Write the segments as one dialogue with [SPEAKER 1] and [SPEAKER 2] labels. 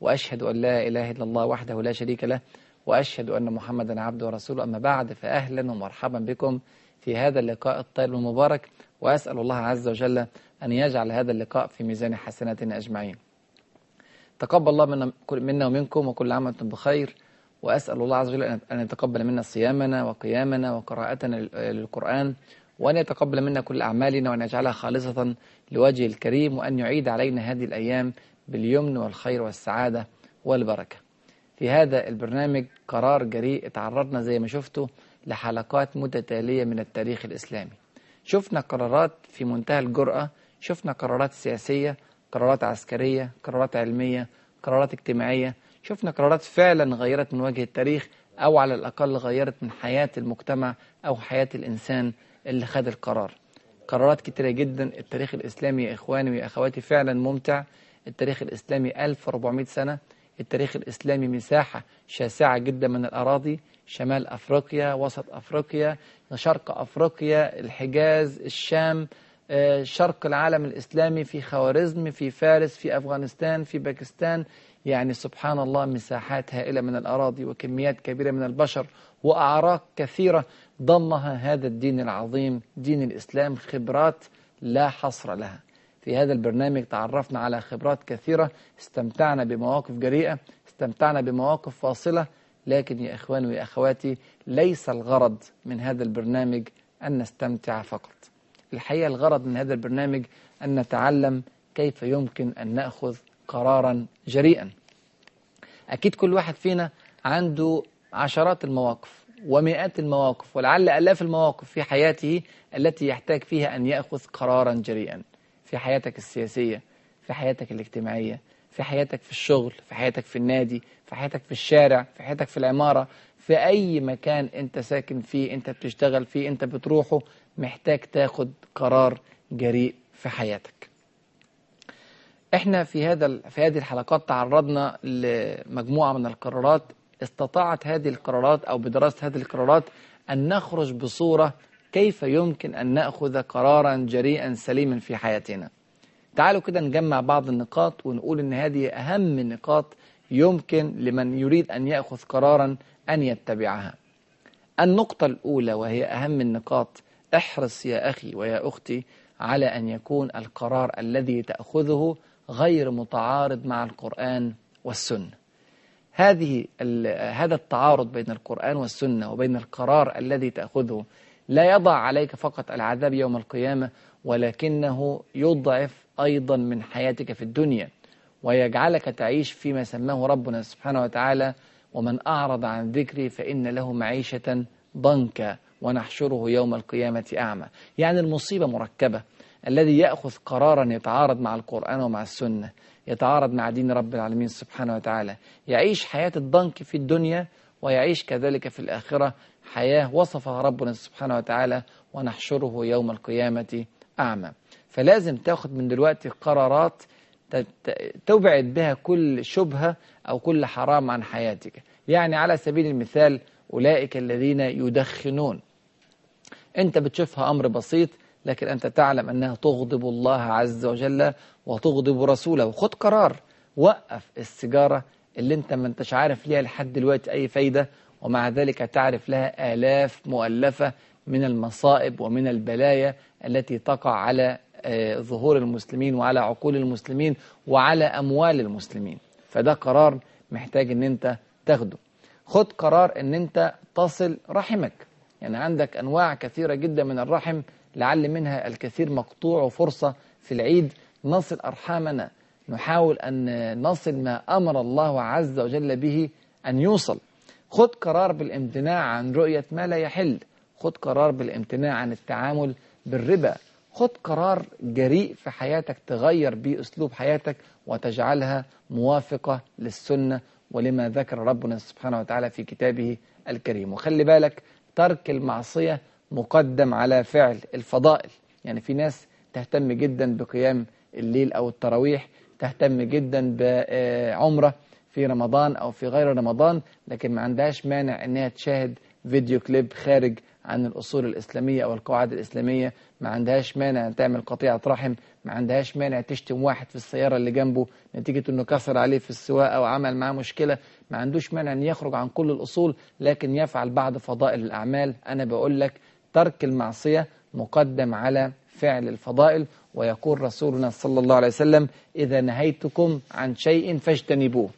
[SPEAKER 1] وأشهد أن لا إله إلا الله وحده لا شريك له وأشهد أن محمدا عبده ورسوله. أما بعد فأهلا ومرحبا بكم في هذا اللقاء الطيب المبارك وأسأل الله عز وجل أن يجعل هذا اللقاء في ميزان حسناتنا أجمعين. تقبل الله منا, ومنكم وكل عام وأنتم بخير وأسأل الله عز وجل أن يتقبل منا صيامنا وقيامنا وقراءتنا للقرآن وأن يتقبل منا كل أعمالنا وأن يجعلها خالصة لوجه الكريم وأن يعيد علينا هذه الأيام باليمن والخير والسعادة والبركة. في هذا البرنامج قرار جريء تعرضنا زي ما شفتوا لحلقات متتالية من التاريخ الإسلامي. شفنا قرارات في منتهى الجرأة شفنا قرارات سياسية قرارات عسكرية قرارات علمية قرارات اجتماعية شفنا قرارات فعلا غيرت من وجه التاريخ أو على الأقل غيرت من حياة المجتمع أو حياة الإنسان اللي خد القرار. قرارات كتيرة جدا التاريخ الإسلامي يا إخواني ويا أخواتي فعلا ممتع التاريخ الإسلامي 1400 سنة التاريخ الإسلامي مساحة شاسعة جدا من الأراضي شمال أفريقيا وسط أفريقيا شرق أفريقيا الحجاز الشام شرق العالم الإسلامي في خوارزم في فارس في أفغانستان في باكستان. يعني سبحان الله مساحات هائلة من الأراضي وكميات كبيرة من البشر وأعراق كثيرة ضمها هذا الدين العظيم دين الإسلام خبرات لا حصر لها. في هذا البرنامج تعرفنا على خبرات كثيرة. استمتعنا بمواقف جريئة استمتعنا بمواقف فاصلة. لكن يا إخواني ويا أخواتي ليس الغرض من هذا البرنامج أن نستمتع فقط. الحقيقة الغرض من هذا البرنامج أن نتعلم كيف يمكن أن نأخذ قرارا جريئا. أكيد كل واحد فينا عنده عشرات المواقف ومئات المواقف ولعل ألاف المواقف في حياته التي يحتاج فيها أن يأخذ قرارا جريئا. في حياتك السياسية في حياتك الاجتماعية في حياتك في الشغل في حياتك في النادي في حياتك في الشارع في حياتك في العمارة في أي مكان أنت ساكن فيه أنت بتشتغل فيه أنت بتروحه محتاج تاخد قرار جريء في حياتك. إحنا في هذا في هذه الحلقات تعرضنا لمجموعة من القرارات. استطاعت هذه القرارات أو بدراسة هذه القرارات أن نخرج بصورة كيف يمكن أن نأخذ قرارا جريئا سليما في حياتنا؟ تعالوا كده نجمع بعض النقاط ونقول أن هذه أهم نقاط يمكن لمن يريد أن يأخذ قرارا أن يتبعها. النقطة الأولى وهي أهم النقاط احرص يا أخي ويا أختي على أن يكون القرار الذي تأخذه غير متعارض مع القرآن والسنة. هذه هذا التعارض بين القرآن والسنة وبين القرار الذي تأخذه لا يضع عليك فقط العذاب يوم القيامة ولكنه يضعف أيضا من حياتك في الدنيا ويجعلك تعيش فيما سماه ربنا سبحانه وتعالى ومن أعرض عن ذكري فإن له معيشة ضنكا ونحشره يوم القيامة أعمى. يعني المصيبة مركبة. الذي يأخذ قرارا يتعارض مع القرآن ومع السنة يتعارض مع دين رب العالمين سبحانه وتعالى يعيش حياة الضنك في الدنيا ويعيش كذلك في الآخرة حياة وصفها ربنا سبحانه وتعالى ونحشره يوم القيامة أعمى. فلازم تاخد من دلوقتي قرارات تبعد بها كل شبهة أو كل حرام عن حياتك. يعني على سبيل المثال أولئك الذين يدخنون. أنت بتشوفها أمر بسيط لكن أنت تعلم أنها تغضب الله عز وجل وتغضب رسوله. خد قرار وقف السيجارة اللي أنت ما أنتش عارف ليها لحد دلوقتي أي فايدة ومع ذلك تعرف لها آلاف مؤلفة من المصائب ومن البلايا التي تقع على ظهور المسلمين وعلى عقول المسلمين وعلى أموال المسلمين. فده قرار محتاج أن أنت تاخده. خد قرار أن أنت تصل رحمك. يعني عندك أنواع كثيرة جدا من الرحم لعل منها الكثير مقطوع وفرصة في العيد. نصل أرحامنا. نحاول أن نصل ما أمر الله عز وجل به أن يوصل. خد قرار بالامتناع عن رؤية ما لا يحل. خد قرار بالامتناع عن التعامل بالربا. خد قرار جريء في حياتك تغير بيه أسلوب حياتك وتجعلها موافقة للسنة ولما ذكر ربنا سبحانه وتعالى في كتابه الكريم. وخلي بالك ترك المعصية مقدم على فعل الفضائل. يعني في ناس تهتم جدا بقيام الليل أو التراويح تهتم جدا بعمرة في رمضان أو في غير رمضان لكن ما عندهاش مانع أنها تشاهد فيديو كليب خارج عن الأصول الإسلامية أو القواعد الإسلامية. ما عندهاش مانع تعمل قطيعة رحم ما عندهاش مانع تشتم واحد في السيارة اللي جنبه نتيجة أنه كسر عليه في السواقة أو عمل معاه مشكلة. ما عندوش مانع أن يخرج عن كل الأصول لكن يفعل بعض فضائل الأعمال. أنا بقول لك ترك المعصية مقدم على فعل الفضائل ويقول رسولنا صلى الله عليه وسلم إذا نهيتكم عن شيء فاجتنبوه.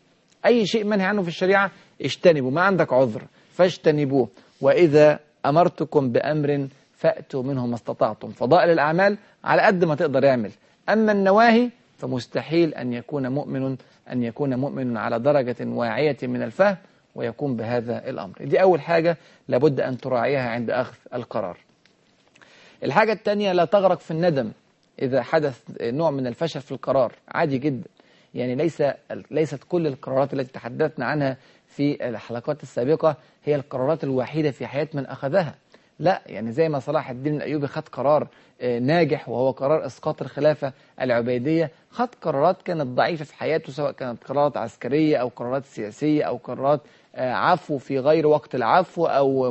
[SPEAKER 1] أي شيء منهي عنه في الشريعة اجتنبوا ما عندك عذر فاجتنبوه. وإذا أمرتكم بأمر فأتوا منه ما استطعتم. فضائل الأعمال على قد ما تقدر يعمل. أما النواهي فمستحيل أن يكون مؤمن أن يكون مؤمن على درجة واعية من الفهم ويكون بهذا الأمر. دي أول حاجة لابد أن تراعيها عند أخذ القرار. الحاجة الثانية لا تغرق في الندم. إذا حدث نوع من الفشل في القرار عادي جدا. يعني ليس ليست كل القرارات التي تحدثنا عنها في الحلقات السابقة هي القرارات الوحيدة في حياة من أخذها. لا يعني زي ما صلاح الدين الأيوبي خد قرار ناجح وهو قرار إسقاط الخلافة العبيدية خد قرارات كانت ضعيفة في حياته سواء كانت قرارات عسكرية أو قرارات سياسية أو قرارات عفو في غير وقت العفو أو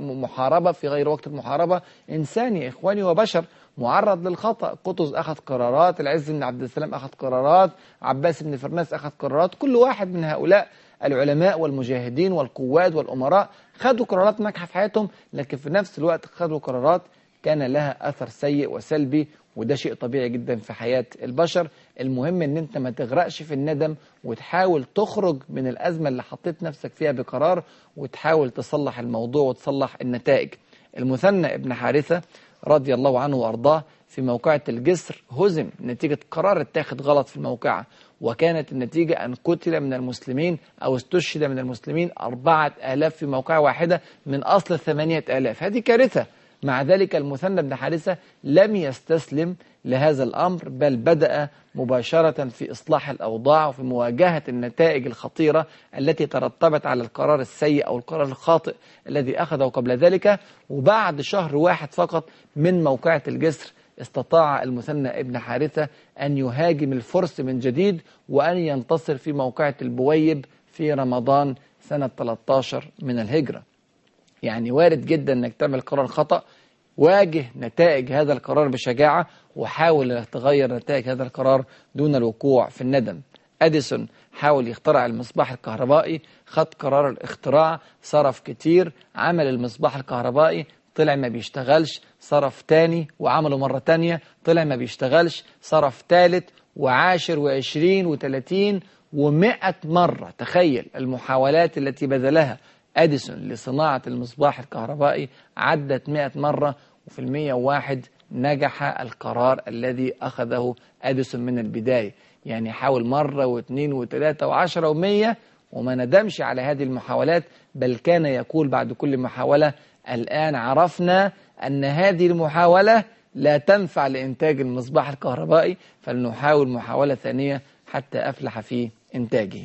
[SPEAKER 1] محاربة في غير وقت المحاربة. إنساني إخواني وبشر معرض للخطأ. قطز أخذ قرارات العز بن عبد السلام أخذ قرارات عباس بن فرناس أخذ قرارات. كل واحد من هؤلاء العلماء والمجاهدين والقواد والأمراء خدوا قرارات ناجحة في حياتهم لكن في نفس الوقت خدوا قرارات كان لها أثر سيء وسلبي وده شيء طبيعي جدا في حياة البشر. المهم إن أنت ما تغرقش في الندم وتحاول تخرج من الأزمة اللي حطيت نفسك فيها بقرار وتحاول تصلح الموضوع وتصلح النتائج. المثنى ابن حارثة رضي الله عنه وأرضاه في موقعة الجسر هزم نتيجة قرار اتاخد غلط في الموقعة وكانت النتيجة أن قتل من المسلمين أو استشهد من المسلمين أربعة آلاف في موقعة واحدة من أصل ثمانية آلاف. هذه كارثة. مع ذلك المثنى بن حارثة لم يستسلم لهذا الأمر بل بدأ مباشرة في إصلاح الأوضاع وفي مواجهة النتائج الخطيرة التي ترتبت على القرار السيء أو القرار الخاطئ الذي أخذه قبل ذلك. وبعد شهر واحد فقط من موقعة الجسر استطاع المثنى ابن حارثة أن يهاجم الفرس من جديد وأن ينتصر في موقعة البويب في رمضان سنة 13 من الهجرة. يعني وارد جدا أنك تعمل قرار خطأ. واجه نتائج هذا القرار بشجاعة وحاول تغير نتائج هذا القرار دون الوقوع في الندم. أديسون حاول يخترع المصباح الكهربائي خد قرار الاختراع صرف كتير عمل المصباح الكهربائي طلع ما بيشتغلش صرف تاني وعمله مرة تانية طلع ما بيشتغلش صرف تالت وعاشر وعشرين وتلاتين ومئة مرة. تخيل المحاولات التي بذلها أديسون لصناعة المصباح الكهربائي عدت مئة مرة وفي المية واحد نجح القرار الذي أخذه أديسون من البداية. يعني حاول مرة واثنين وثلاثة وعشرة ومية وما ندمش على هذه المحاولات بل كان يقول بعد كل محاولة الآن عرفنا أن هذه المحاولة لا تنفع لإنتاج المصباح الكهربائي فلنحاول محاولة ثانية حتى أفلح في إنتاجه.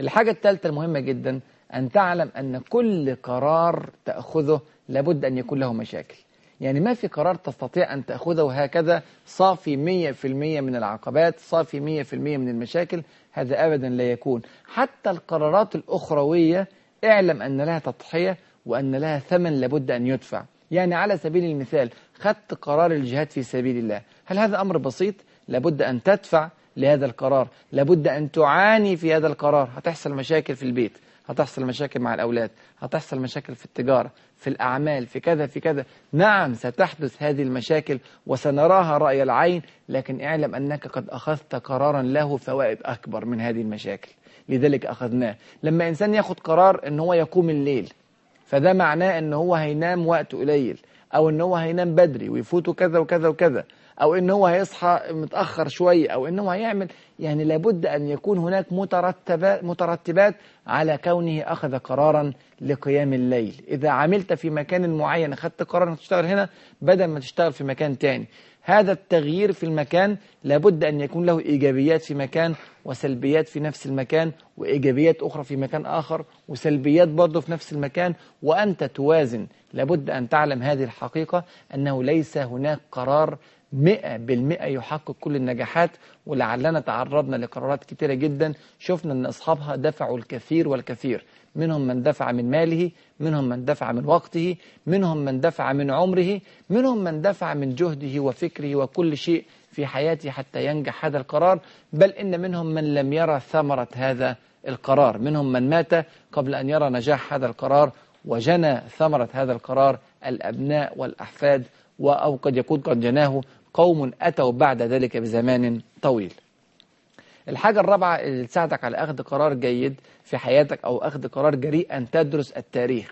[SPEAKER 1] الحاجة الثالثة المهمة جدا أن تعلم أن كل قرار تأخذه لابد أن يكون له مشاكل. يعني ما في قرار تستطيع أن تأخذه هكذا صافي مية في المية من العقبات صافي مية في المية من المشاكل هذا أبدا لا يكون. حتى القرارات الأخروية اعلم أن لها تضحية وأن لها ثمن لابد أن يدفع. يعني على سبيل المثال خدت قرار الجهاد في سبيل الله. هل هذا أمر بسيط؟ لابد أن تدفع لهذا القرار. لابد أن تعاني في هذا القرار. هتحصل مشاكل في البيت. هتحصل مشاكل مع الأولاد هتحصل مشاكل في التجارة في الأعمال في كذا في كذا. نعم ستحدث هذه المشاكل وسنراها رأي العين لكن اعلم أنك قد أخذت قرارا له فوائد أكبر من هذه المشاكل. لذلك أخذناه. لما إنسان ياخد قرار أن هو يقوم الليل فده معناه أن هو هينام وقت قليل أو أن هو هينام بدري ويفوته كذا وكذا وكذا. أو إن هو هيصحى متأخر شوية أو إن هو هيعمل يعني لابد أن يكون هناك مترتبات, مترتبات على كونه أخذ قرارا لقيام الليل. إذا عملت في مكان معين أخذت قرار أنك تشتغل هنا بدل ما تشتغل في مكان تاني. هذا التغيير في المكان لابد أن يكون له إيجابيات في مكان وسلبيات في نفس المكان وإيجابيات أخرى في مكان آخر وسلبيات برضه في نفس المكان. وأنت توازن. لابد أن تعلم هذه الحقيقة أنه ليس هناك قرار مئة بالمئة يحقق كل النجاحات ولعلنا تعرضنا لقرارات كتيرة جدا. شفنا أن أصحابها دفعوا الكثير والكثير. منهم من دفع من ماله منهم من دفع من وقته منهم من دفع من عمره منهم من دفع من جهده وفكره وكل شيء في حياته حتى ينجح هذا القرار. بل إن منهم من لم يرى ثمرة هذا القرار. منهم من مات قبل أن يرى نجاح هذا القرار وجنى ثمرة هذا القرار. الأبناء والأحفاد أو قد يكون قد جناه قوم أتوا بعد ذلك بزمان طويل. الحاجة الرابعة اللي تساعدك على أخذ قرار جيد في حياتك أو أخذ قرار جريء أن تدرس التاريخ.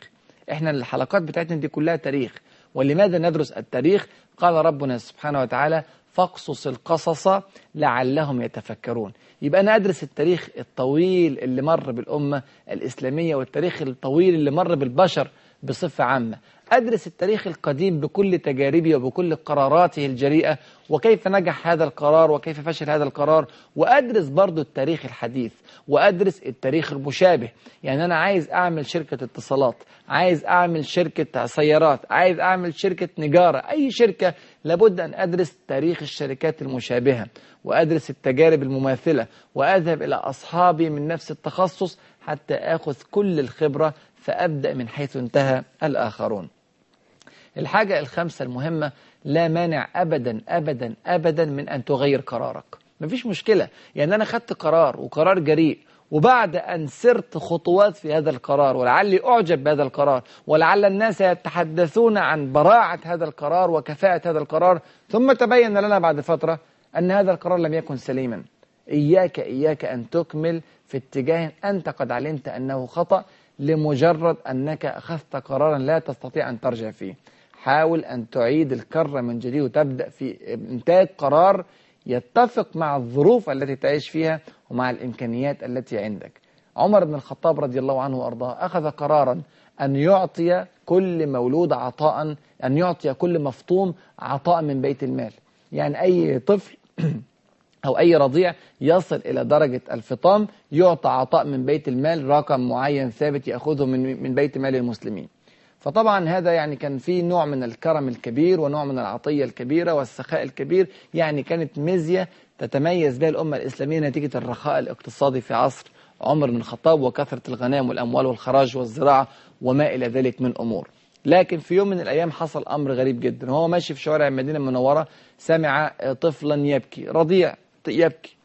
[SPEAKER 1] إحنا الحلقات بتاعتنا دي كلها تاريخ. ولماذا ندرس التاريخ؟ قال ربنا سبحانه وتعالى فاقصص القصص لعلهم يتفكرون. يبقى أنا أدرس التاريخ الطويل اللي مر بالأمة الإسلامية والتاريخ الطويل اللي مر بالبشر بصفة عامة. أدرس التاريخ القديم بكل تجاربه وبكل قراراته الجريئة وكيف نجح هذا القرار وكيف فشل هذا القرار وأدرس برضو التاريخ الحديث وأدرس التاريخ المشابه. يعني أنا عايز أعمل شركة اتصالات عايز أعمل شركة سيارات عايز أعمل شركة نجارة. أي شركة لابد أن أدرس تاريخ الشركات المشابهة وأدرس التجارب المماثلة وأذهب إلى أصحابي من نفس التخصص حتى أخذ كل الخبرة فأبدأ من حيث انتهى الآخرون. الحاجة الخامسة المهمة لا مانع أبدا أبدا أبدا من أن تغير قرارك. مفيش مشكلة. يعني أنا خدت قرار وقرار جريء وبعد أن سرت خطوات في هذا القرار ولعلي أعجب بهذا القرار ولعل الناس يتحدثون عن براعة هذا القرار وكفاءة هذا القرار ثم تبين لنا بعد فترة أن هذا القرار لم يكن سليما. إياك إياك أن تكمل في اتجاه أنت قد علمت أنه خطأ لمجرد أنك أخذت قرارا لا تستطيع أن ترجع فيه. حاول أن تعيد الكرة من جديد وتبدأ في إنتاج قرار يتفق مع الظروف التي تعيش فيها ومع الإمكانيات التي عندك. عمر بن الخطاب رضي الله عنه وأرضاه أخذ قرارا أن يعطي كل مولود عطاء أن يعطي كل مفطوم عطاء من بيت المال. يعني أي طفل أو أي رضيع يصل إلى درجة الفطام يعطى عطاء من بيت المال رقم معين ثابت يأخذه من من بيت مال المسلمين. فطبعا هذا يعني كان فيه نوع من الكرم الكبير ونوع من العطية الكبيرة والسخاء الكبير يعني كانت ميزية تتميز بها الأمة الإسلامية نتيجة الرخاء الاقتصادي في عصر عمر بن الخطاب وكثرة الغنام والأموال والخراج والزراعة وما إلى ذلك من أمور. لكن في يوم من الأيام حصل أمر غريب جدا. وهو ماشي في شوارع المدينة المنورة سمع طفلا يبكي. رضيع يبكي.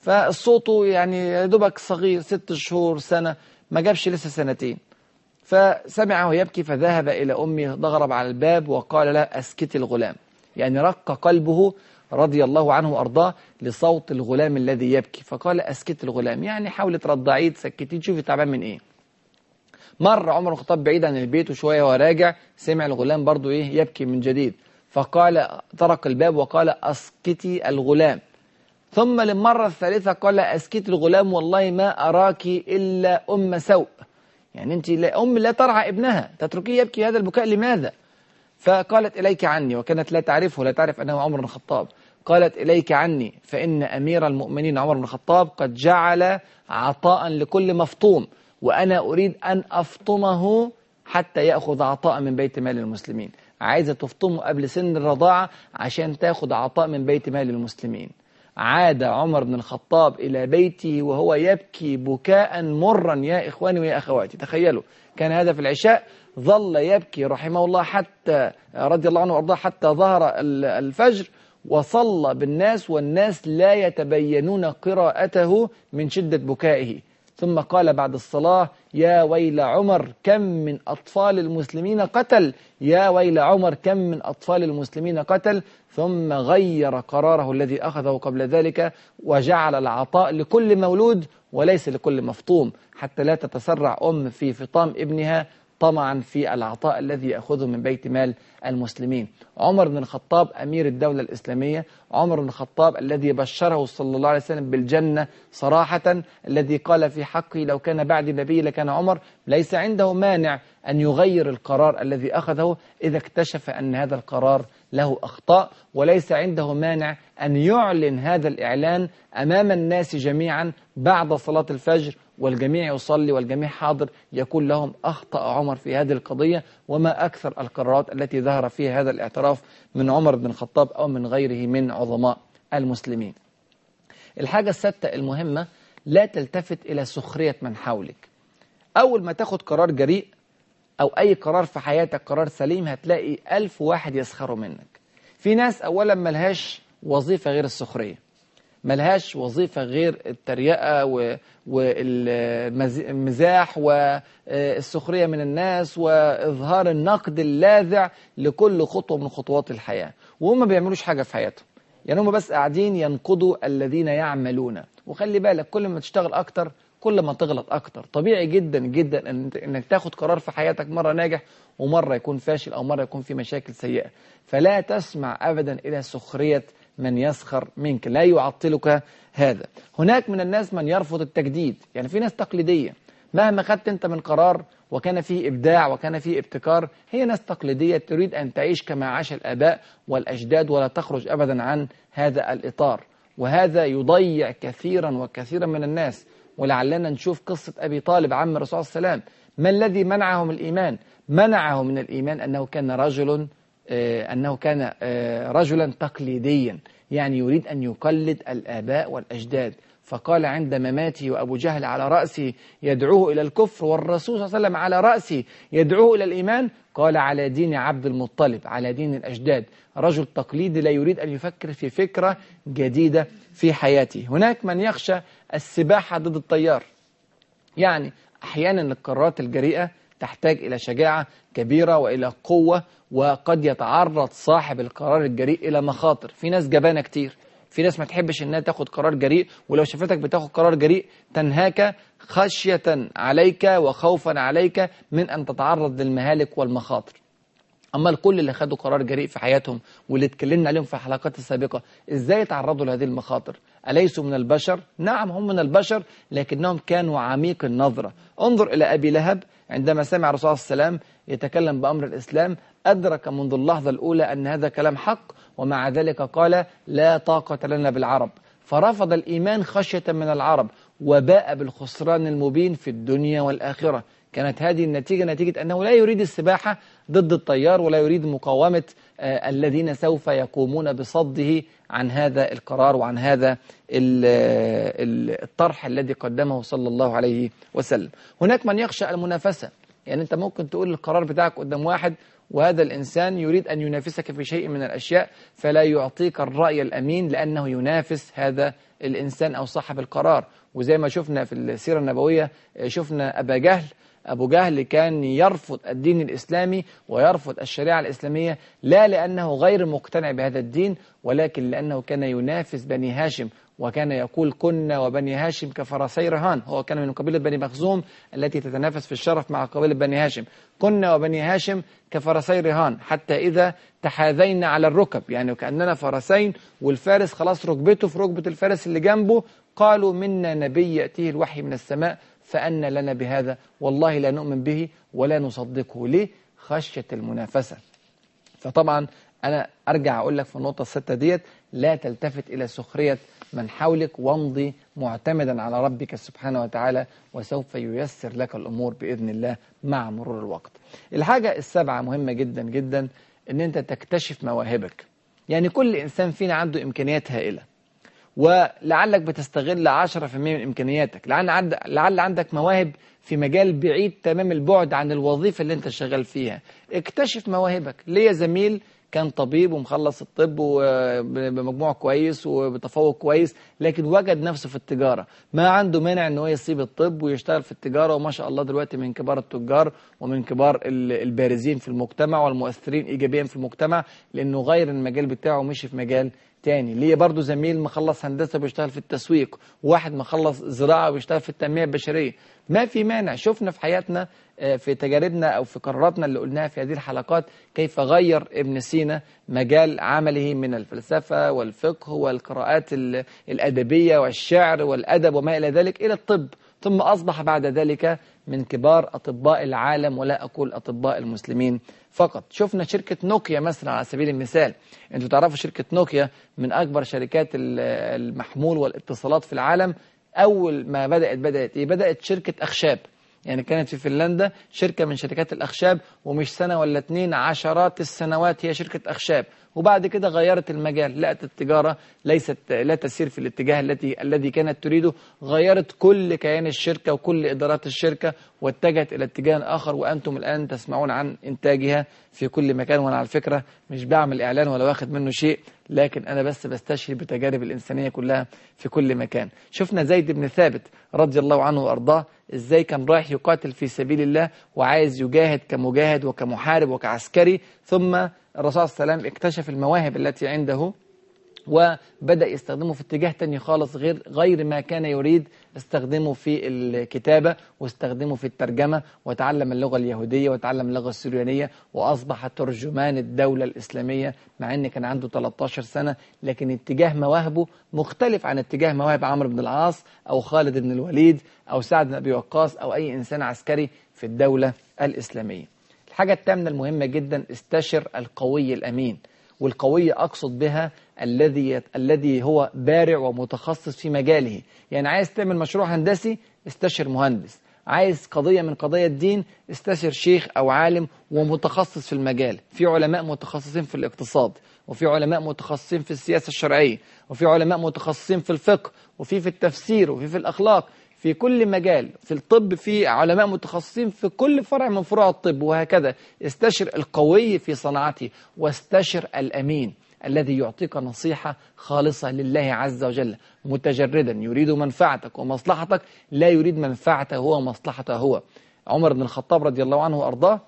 [SPEAKER 1] فصوته يعني دوبك صغير ست شهور سنة ما جابش لسه سنتين. فسمعه يبكي فذهب إلى أمه ضغرب على الباب وقال لها أسكتي الغلام. يعني رق قلبه رضي الله عنه وأرضاه لصوت الغلام الذي يبكي. فقال أسكت الغلام. يعني حاولي ترضعيه تسكتيه تشوفي تعبان من إيه. مر عمر الخطاب بعيد عن البيت وشوية وراجع سمع الغلام برضو إيه يبكي من جديد. فقال طرق الباب وقال أسكتي الغلام. ثم للمرة الثالثة قال أسكت الغلام والله ما أراك إلا أم سوء. يعني أنت أم لا ترعى ابنها. تتركيه يبكي هذا البكاء لماذا؟ فقالت إليك عني وكانت لا تعرفه لا تعرف أنه عمر بن الخطاب. قالت إليك عني فإن أمير المؤمنين عمر بن الخطاب قد جعل عطاء لكل مفطوم وأنا أريد أن أفطمه حتى يأخذ عطاء من بيت مال المسلمين. عايزة تفطمه قبل سن الرضاعة عشان تأخذ عطاء من بيت مال المسلمين. عاد عمر بن الخطاب إلى بيته وهو يبكي بكاء مرا يا إخواني ويا أخواتي. تخيلوا كان هذا في العشاء ظل يبكي رحمه الله حتى رضي الله عنه وأرضاه حتى ظهر الفجر وصلى بالناس والناس لا يتبينون قراءته من شدة بكائه. ثم قال بعد الصلاة يا ويل عمر كم من أطفال المسلمين قتل؟ يا ويل عمر كم من أطفال المسلمين قتل؟ ثم غير قراره الذي أخذه قبل ذلك وجعل العطاء لكل مولود وليس لكل مفطوم حتى لا تتسرع أم في فطام ابنها طمعا في العطاء الذي يأخذه من بيت مال المسلمين. عمر بن الخطاب أمير الدولة الإسلامية. عمر بن الخطاب الذي بشره صلى الله عليه وسلم بالجنة صراحة الذي قال في حقه لو كان بعد نبي لكان عمر. ليس عنده مانع أن يغير القرار الذي أخذه إذا اكتشف أن هذا القرار له أخطاء. وليس عنده مانع أن يعلن هذا الإعلان أمام الناس جميعا بعد صلاة الفجر والجميع يصلي والجميع حاضر يقول لهم أخطأ عمر في هذه القضية وما أكثر القرارات التي ظهر فيها هذا الاعتراف من عمر بن الخطاب أو من غيره من عظماء المسلمين. الحاجة الستة المهمة لا تلتفت إلى سخرية من حولك. أول ما تاخد قرار جريء أو أي قرار في حياتك قرار سليم هتلاقي ألف واحد يسخروا منك. في ناس أولا ملهاش وظيفة غير السخرية. ملهاش وظيفة غير التريقة والمزاح والسخرية من الناس وإظهار النقد اللاذع لكل خطوة من خطوات الحياة. وهم ما بيعملوش حاجة في حياتهم. يعني هم بس قاعدين ينقضوا الذين يعملون. وخلي بالك كل ما تشتغل أكتر كل ما تغلط أكتر. طبيعي جدا جدا أنك تاخد قرار في حياتك مرة ناجح ومرة يكون فاشل أو مرة يكون في مشاكل سيئة. فلا تسمع أبدا إلى سخرية من يسخر منك لا يعطلك هذا. هناك من الناس من يرفض التجديد يعني في ناس تقليدية. مهما خدت أنت من قرار وكان فيه إبداع وكان فيه ابتكار هي ناس تقليدية تريد أن تعيش كما عاش الآباء والأجداد ولا تخرج أبدا عن هذا الإطار. وهذا يضيع كثيرا وكثيرا من الناس. ولعلنا نشوف قصة أبي طالب عم الرسول صلى الله عليه وسلم. ما الذي منعه من الإيمان؟ منعه من الإيمان أنه كان رجل أنه كان رجلا تقليديا يعني يريد أن يقلد الآباء والأجداد. فقال عند مماته وأبو جهل على رأسه يدعوه إلى الكفر. والرسول صلى الله عليه وسلم على رأسه يدعوه إلى الإيمان. قال على دين عبد المطلب على دين الأجداد. رجل تقليدي لا يريد أن يفكر في فكرة جديدة في حياته. هناك من يخشى السباحة ضد التيار يعني أحيانا القرارات الجريئة تحتاج إلى شجاعة كبيرة وإلى قوة وقد يتعرض صاحب القرار الجريء إلى مخاطر. في ناس جبانة كتير. في ناس ما تحبش إنها تاخد قرار جريء ولو شافتك بتاخد قرار جريء تنهاك خشية عليك وخوفا عليك من أن تتعرض للمهالك والمخاطر. أما الكل اللي خدوا قرار جريء في حياتهم واللي اتكلمنا عليهم في الحلقات السابقة إزاي تعرضوا لهذه المخاطر؟ أليسوا من البشر؟ نعم هم من البشر لكنهم كانوا عميق النظرة. انظر إلى أبي لهب عندما سمع الرسول عليه وسلم يتكلم بأمر الإسلام أدرك منذ اللحظة الأولى أن هذا كلام حق ومع ذلك قال لا طاقة لنا بالعرب فرفض الإيمان خشية من العرب وباء بالخسران المبين في الدنيا والآخرة. كانت هذه النتيجة نتيجة أنه لا يريد السباحة ضد التيار ولا يريد مقاومة الذين سوف يقومون بصده عن هذا القرار وعن هذا الطرح الذي قدمه صلى الله عليه وسلم. هناك من يخشى المنافسة. يعني أنت ممكن تقول القرار بتاعك قدام واحد وهذا الإنسان يريد أن ينافسك في شيء من الأشياء فلا يعطيك الرأي الأمين لأنه ينافس هذا الإنسان أو صاحب القرار. وزي ما شفنا في السيرة النبوية شفنا أبا جهل أبو جهل كان يرفض الدين الإسلامي ويرفض الشريعة الإسلامية لا لأنه غير مقتنع بهذا الدين ولكن لأنه كان ينافس بني هاشم وكان يقول كنا وبني هاشم كفرسي رهان هو كان من قبيلة بني مخزوم التي تتنافس في الشرف مع قبيلة بني هاشم. كنا وبني هاشم كفرسي رهان حتى إذا تحاذينا على الركب يعني كأننا فرسين والفارس خلاص ركبته في ركبة الفارس اللي جنبه قالوا منا نبي يأتيه الوحي من السماء فأن لنا بهذا والله لا نؤمن به ولا نصدقه. ليه؟ خشية المنافسة. فطبعا أنا أرجع أقول لك في النقطة الستة ديت لا تلتفت إلى سخرية من حولك وامضي معتمدا على ربك سبحانه وتعالى وسوف ييسر لك الأمور بإذن الله مع مرور الوقت. الحاجة السابعة مهمة جدا جدا أن أنت تكتشف مواهبك. يعني كل إنسان فينا عنده إمكانيات هائلة. ولعلك بتستغل 10% من إمكانياتك. لعل, عند لعل عندك مواهب في مجال بعيد تمام البعد عن الوظيفة اللي أنت شغال فيها. اكتشف مواهبك. ليا زميل كان طبيب ومخلص الطب بمجموع كويس وبتفوق كويس لكن وجد نفسه في التجارة. ما عنده مانع إن هو يسيب الطب ويشتغل في التجارة وما شاء الله دلوقتي من كبار التجار ومن كبار البارزين في المجتمع والمؤثرين ايجابيا في المجتمع لأنه غير المجال بتاعه مشي في مجال تاني. ليه برضو زميل مخلص هندسة بيشتغل في التسويق وواحد مخلص زراعة وبيشتغل في التنمية البشرية. ما في مانع. شفنا في حياتنا آه، في تجاربنا أو في قراراتنا اللي قلناها في هذه الحلقات كيف غير ابن سينا مجال عمله من الفلسفة والفقه والقراءات ال- الأدبية والشعر والأدب وما إلى ذلك إلى الطب. ثم أصبح بعد ذلك من كبار أطباء العالم ولا أقول أطباء المسلمين فقط. شفنا شركة نوكيا مثلا على سبيل المثال. أنتوا تعرفوا شركة نوكيا من أكبر شركات ال- المحمول والاتصالات في العالم. أول ما بدأت بدأت إيه؟ بدأت شركة أخشاب. يعني كانت في فنلندا شركة من شركات الأخشاب ومش سنة ولا اتنين عشرات السنوات هي شركة أخشاب. وبعد كده غيرت المجال. لقت التجارة ليست لا تسير في الاتجاه التي الذي كانت تريده. غيرت كل كيان الشركة وكل إدارات الشركة واتجهت إلى اتجاه آخر وأنتم الآن تسمعون عن إنتاجها في كل مكان. وأنا على فكرة مش بعمل إعلان ولا واخد منه شيء لكن أنا بس بستشهد بتجارب الإنسانية كلها في كل مكان. شفنا زيد بن ثابت رضي الله عنه وأرضاه إزاي كان رايح يقاتل في سبيل الله وعايز يجاهد كمجاهد وكمحارب وكعسكري ثم الرسول صلى الله عليه وسلم اكتشف المواهب التي عنده وبدأ يستخدمه في اتجاه تاني خالص غير غير ما كان يريد. استخدمه في الكتابة واستخدمه في الترجمة وتعلم اللغة اليهودية وتعلم اللغة السريانية وأصبح ترجمان الدولة الإسلامية مع أن كان عنده 13 سنة. لكن اتجاه مواهبه مختلف عن اتجاه مواهب عمرو بن العاص أو خالد بن الوليد أو سعد بن أبي وقاص أو أي إنسان عسكري في الدولة الإسلامية. الحاجة الثامنة المهمة جدا استشر القوي الأمين. والقوي أقصد بها الذي. الذي هو بارع ومتخصص في مجاله. يعني عايز تعمل مشروع هندسي استشر مهندس. عايز قضية من قضايا الدين استشر شيخ أو عالم ومتخصص في المجال. في علماء متخصصين في الاقتصاد وفي علماء متخصصين في السياسة الشرعية وفي علماء متخصصين في الفقه وفي في التفسير وفي في الأخلاق. في كل مجال في الطب في علماء متخصصين في كل فرع من فروع الطب وهكذا. استشر القوي في صناعته واستشر الأمين الذي يعطيك نصيحة خالصة لله عز وجل. متجردا يريد منفعتك ومصلحتك لا يريد منفعته هو ومصلحته هو. عمر بن الخطاب رضي الله عنه وأرضاه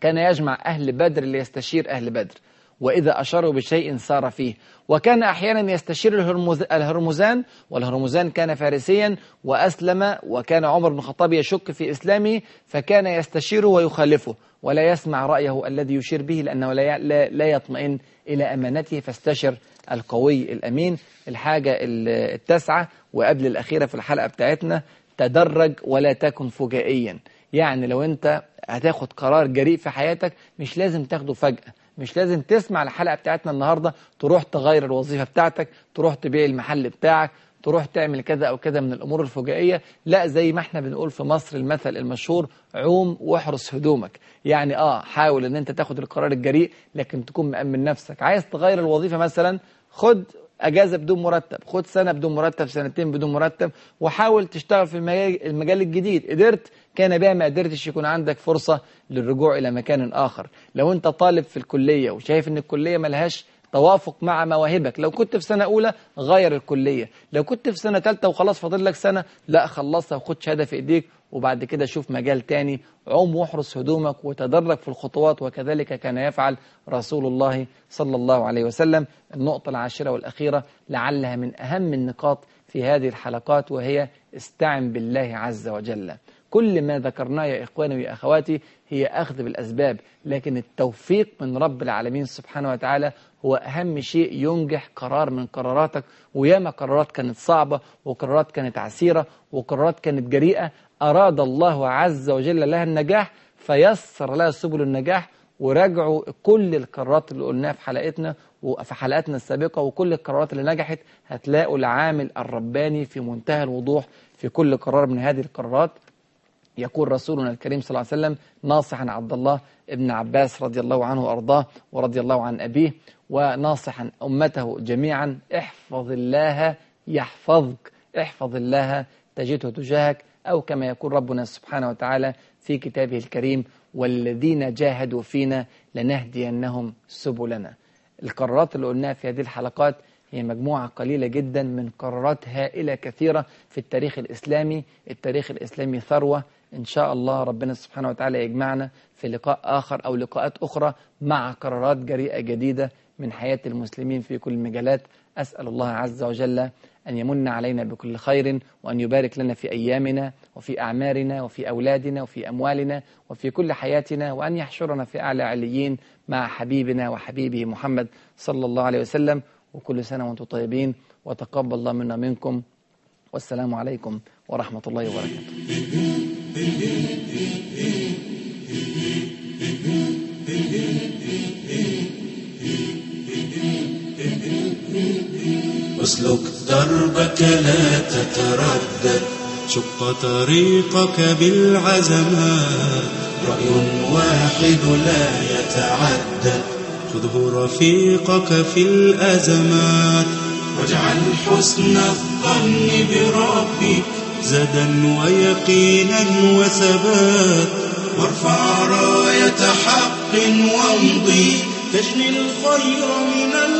[SPEAKER 1] كان يجمع أهل بدر ليستشير أهل بدر. وإذا أشاروا بشيء سار فيه. وكان أحيانا يستشير الهرمز الهرمزان والهرمزان كان فارسيا وأسلم وكان عمر بن الخطاب يشك في إسلامه فكان يستشيره ويخالفه ولا يسمع رأيه الذي يشير به لأنه لا, لا يطمئن إلى أمانته. فاستشر القوي الأمين الحاجة التاسعة وقبل الأخيرة في الحلقة بتاعتنا تدرج ولا تكن فجائيا. يعني لو أنت هتاخد قرار جريء في حياتك مش لازم تاخده فجأة. مش لازم تسمع الحلقة بتاعتنا النهاردة تروح تغير الوظيفة بتاعتك تروح تبيع المحل بتاعك تروح تعمل كذا أو كذا من الأمور الفجائية. لا زي ما إحنا بنقول في مصر المثل المشهور عوم واحرس هدومك. يعني آه حاول إن أنت تاخد القرار الجريء لكن تكون مأمن نفسك. عايز تغير الوظيفة مثلا خد أجازة بدون مرتب. خد سنة بدون مرتب سنتين بدون مرتب وحاول تشتغل في المجال, الجديد. قدرت كان بها ما قدرتش يكون عندك فرصة للرجوع إلى مكان آخر. لو أنت طالب في الكلية وشايف أن الكلية ملهاش توافق مع مواهبك. لو كنت في سنة أولى غير الكلية. لو كنت في سنة ثالثة وخلاص فاضل لك سنة لا خلصها وخد شهادة في إيديك وبعد كده شوف مجال تاني. عم واحرس هدومك وتدرج في الخطوات وكذلك كان يفعل رسول الله صلى الله عليه وسلم. النقطة العاشرة والأخيرة لعلها من أهم النقاط في هذه الحلقات وهي استعن بالله عز وجل. كل ما ذكرناه يا إخواني ويا أخواتي هي أخذ بالأسباب لكن التوفيق من رب العالمين سبحانه وتعالى هو أهم شيء ينجح قرار من قراراتك. وياما قرارات كانت صعبة وقرارات كانت عسيرة وقرارات كانت جريئة أراد الله عز وجل لها النجاح فيسر لها سبل النجاح وراجعوا كل القرارات اللي قلناها في حلقتنا وفي حلقاتنا السابقة وكل القرارات اللي نجحت هتلاقوا العامل الرباني في منتهى الوضوح في كل قرار من هذه القرارات. يقول رسولنا الكريم صلى الله عليه وسلم ناصحا عبد الله ابن عباس رضي الله عنه وأرضاه ورضي الله عن أبيه وناصحا أمته جميعا احفظ الله يحفظك احفظ الله تجده تجاهك أو كما يقول ربنا سبحانه وتعالى في كتابه الكريم والذين جاهدوا فينا لنهدينهم سبلنا. القرارات اللي قلناها في هذه الحلقات هي مجموعة قليلة جدا من قرارات هائلة كثيرة في التاريخ الإسلامي. التاريخ الإسلامي ثروة إن شاء الله ربنا سبحانه وتعالى يجمعنا في لقاء آخر أو لقاءات أخرى مع قرارات جريئة جديدة من حياة المسلمين في كل المجالات. أسأل الله عز وجل أن يمن علينا بكل خير وأن يبارك لنا في أيامنا وفي أعمارنا وفي أولادنا وفي أموالنا وفي كل حياتنا وأن يحشرنا في أعلى عليين مع حبيبنا وحبيبه محمد صلى الله عليه وسلم. وكل سنة وأنتم طيبين. وتقبل الله منا منكم. والسلام عليكم ورحمة الله وبركاته.
[SPEAKER 2] اسلك دربك لا تتردد. شق طريقك بالعزمات رأي واحد لا يتعدد. خذه رفيقك في الأزمات. واجعل حسن الظن بربك. زدا ويقينا وثبات وارفع راية حق وامضي. تجني الخير من الخير